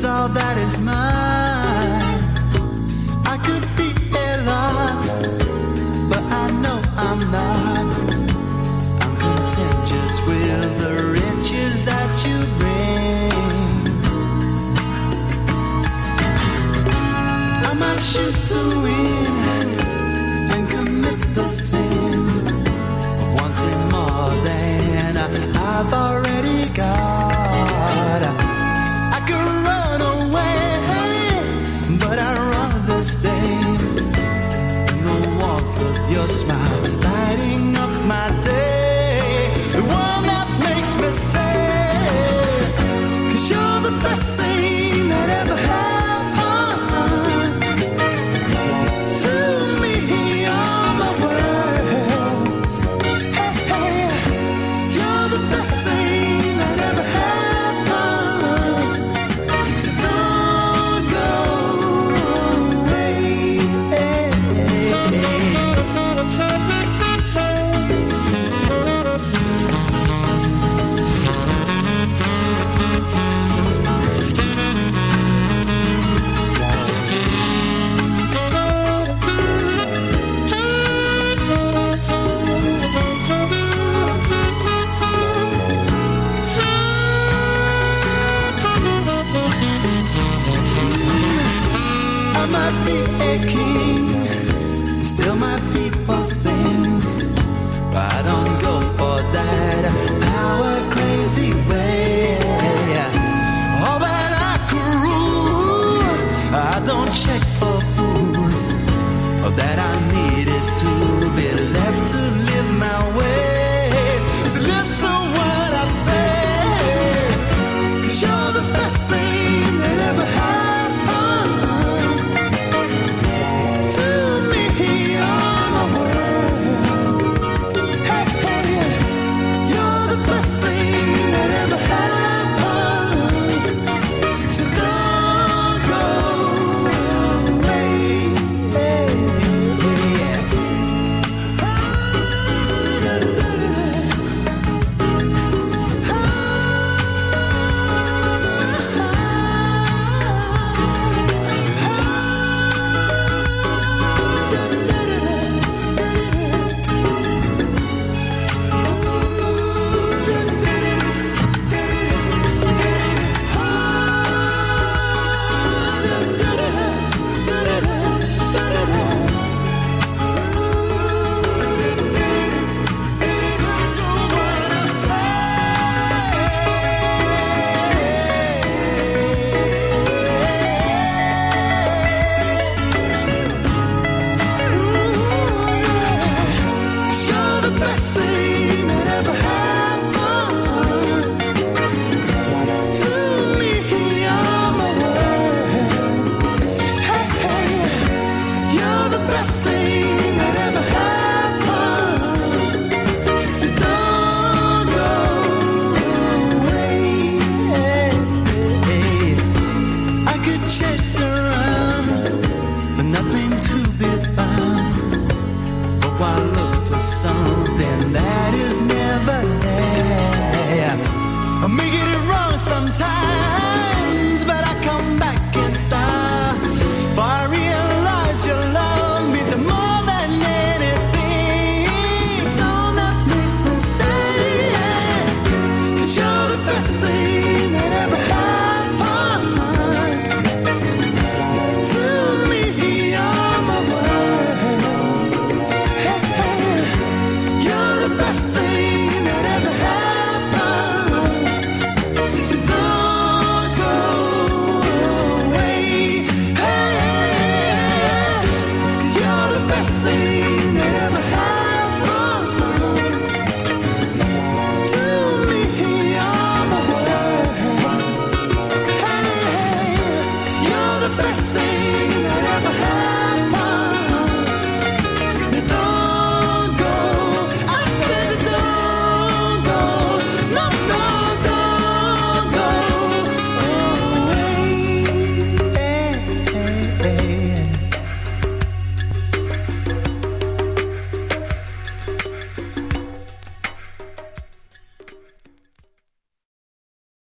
lose all that is mine. I could be a lot, but I know I'm not. I'm content just with the riches that you bring. I must shoot to win. might be aching, still my people sings, But I don't go for that. the sea.